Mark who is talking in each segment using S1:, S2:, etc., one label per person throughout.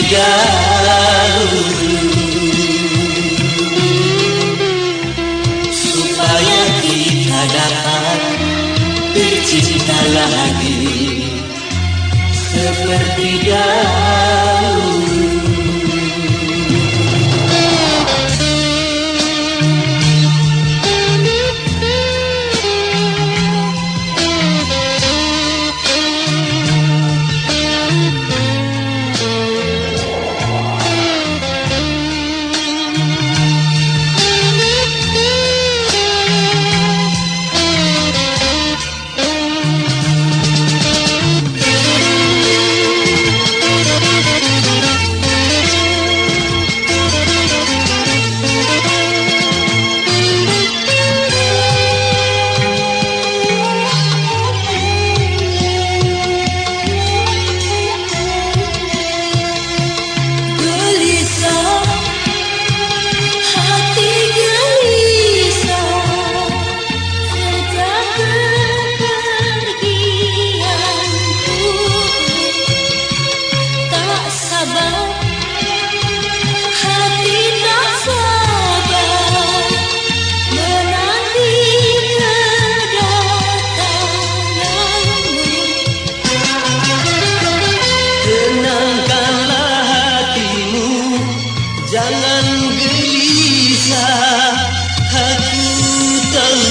S1: dahulu supaya kita dapat bercinta lagi seperti dahulu
S2: gelisah
S1: Aku tahu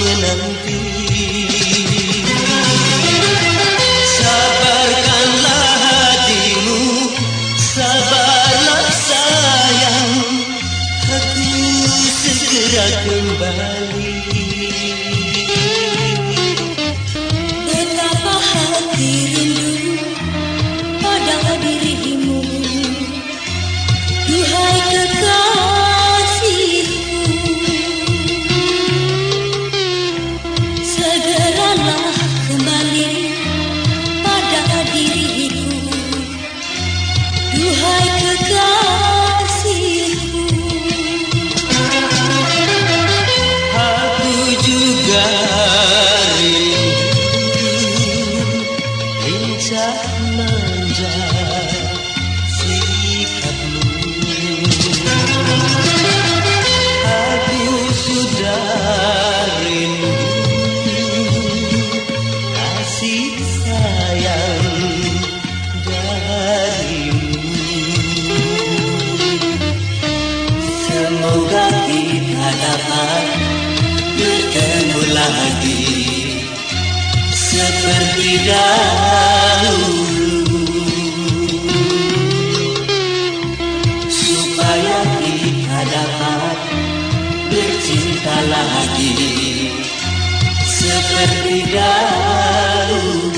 S1: menanti Sabarkanlah hatimu Sabarlah sayang Aku segera kembali
S2: Duhai
S1: kekal bertemu lagi seperti dahulu. Supaya kita dapat bercinta lagi seperti dahulu